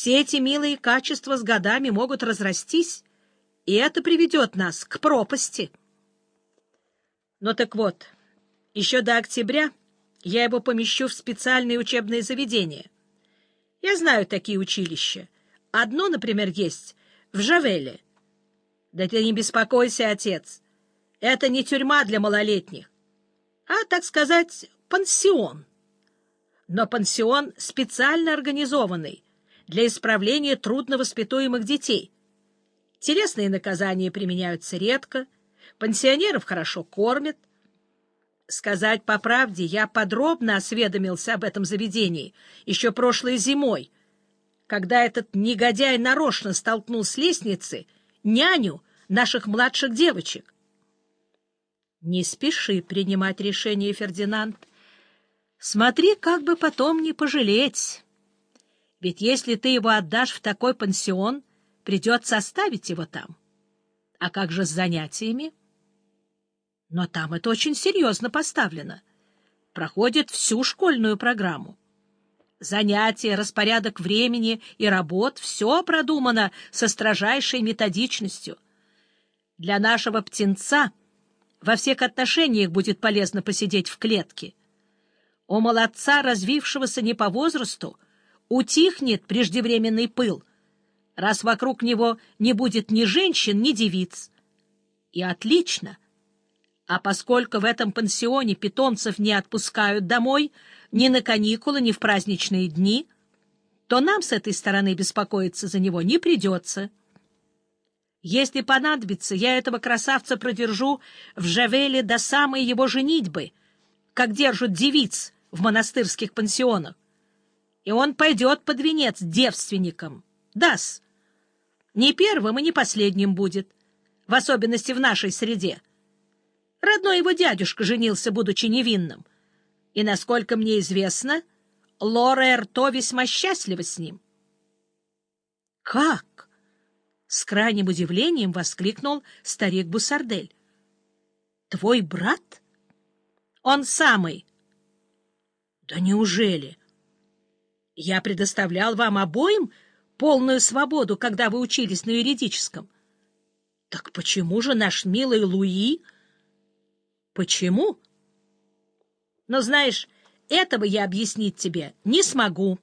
Все эти милые качества с годами могут разрастись, и это приведет нас к пропасти. Ну так вот, еще до октября я его помещу в специальные учебные заведения. Я знаю такие училища. Одно, например, есть в Жавеле. Да ты не беспокойся, отец. Это не тюрьма для малолетних, а, так сказать, пансион. Но пансион специально организованный для исправления трудновоспитуемых детей. Телесные наказания применяются редко, пансионеров хорошо кормят. Сказать по правде, я подробно осведомился об этом заведении еще прошлой зимой, когда этот негодяй нарочно столкнул с лестницы няню наших младших девочек. Не спеши принимать решение, Фердинанд. Смотри, как бы потом не пожалеть. Ведь если ты его отдашь в такой пансион, придется оставить его там. А как же с занятиями? Но там это очень серьезно поставлено. Проходит всю школьную программу. Занятия, распорядок времени и работ — все продумано со строжайшей методичностью. Для нашего птенца во всех отношениях будет полезно посидеть в клетке. У молодца, развившегося не по возрасту, утихнет преждевременный пыл, раз вокруг него не будет ни женщин, ни девиц. И отлично. А поскольку в этом пансионе питомцев не отпускают домой ни на каникулы, ни в праздничные дни, то нам с этой стороны беспокоиться за него не придется. Если понадобится, я этого красавца продержу в Жавеле до самой его женитьбы, как держат девиц в монастырских пансионах. И он пойдет под венец девственникам. Дас. Не первым и не последним будет, в особенности в нашей среде. Родной его дядюшка женился, будучи невинным. И, насколько мне известно, Лора Эрто весьма счастлива с ним. — Как? — с крайним удивлением воскликнул старик Бусардель. — Твой брат? — Он самый. — Да неужели? Я предоставлял вам обоим полную свободу, когда вы учились на юридическом. Так почему же наш милый Луи... Почему? Но знаешь, этого я объяснить тебе не смогу.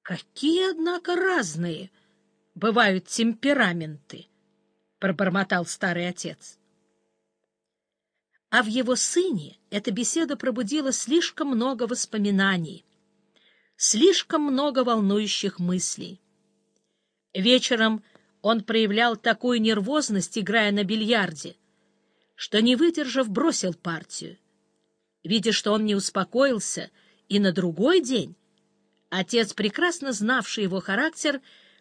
Какие, однако, разные бывают темпераменты, — пробормотал старый отец. А в его сыне эта беседа пробудила слишком много воспоминаний — слишком много волнующих мыслей. Вечером он проявлял такую нервозность, играя на бильярде, что, не выдержав, бросил партию. Видя, что он не успокоился, и на другой день отец, прекрасно знавший его характер,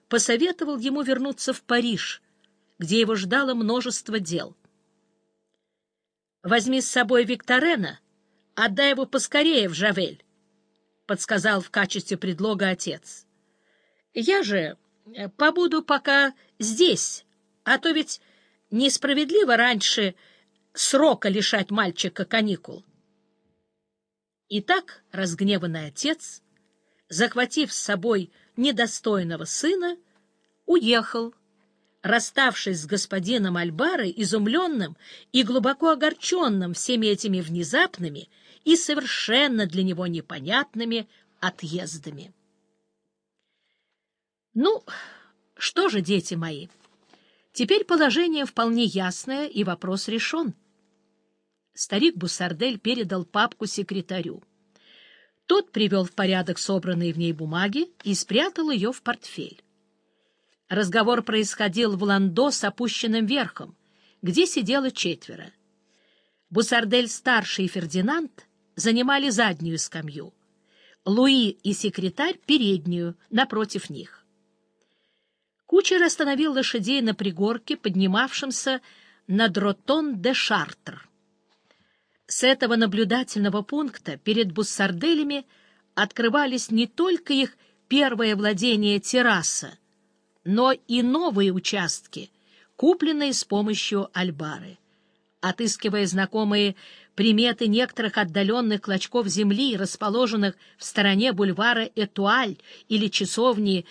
посоветовал ему вернуться в Париж, где его ждало множество дел. «Возьми с собой Викторена, отдай его поскорее в Жавель подсказал в качестве предлога отец. Я же э, побуду пока здесь, а то ведь несправедливо раньше срока лишать мальчика каникул. Итак, разгневанный отец, захватив с собой недостойного сына, уехал, расставшись с господином Альбарой, изумленным и глубоко огорченным всеми этими внезапными и совершенно для него непонятными отъездами. Ну, что же, дети мои, теперь положение вполне ясное, и вопрос решен. Старик Бусардель передал папку секретарю. Тот привел в порядок собранные в ней бумаги и спрятал ее в портфель. Разговор происходил в ландо с опущенным верхом, где сидело четверо. Бусардель-старший и Фердинанд занимали заднюю скамью, Луи и секретарь — переднюю, напротив них. Кучер остановил лошадей на пригорке, поднимавшемся на Дротон-де-Шартр. С этого наблюдательного пункта перед буссарделями открывались не только их первое владение терраса, но и новые участки, купленные с помощью альбары. Отыскивая знакомые приметы некоторых отдаленных клочков земли, расположенных в стороне бульвара Этуаль или часовни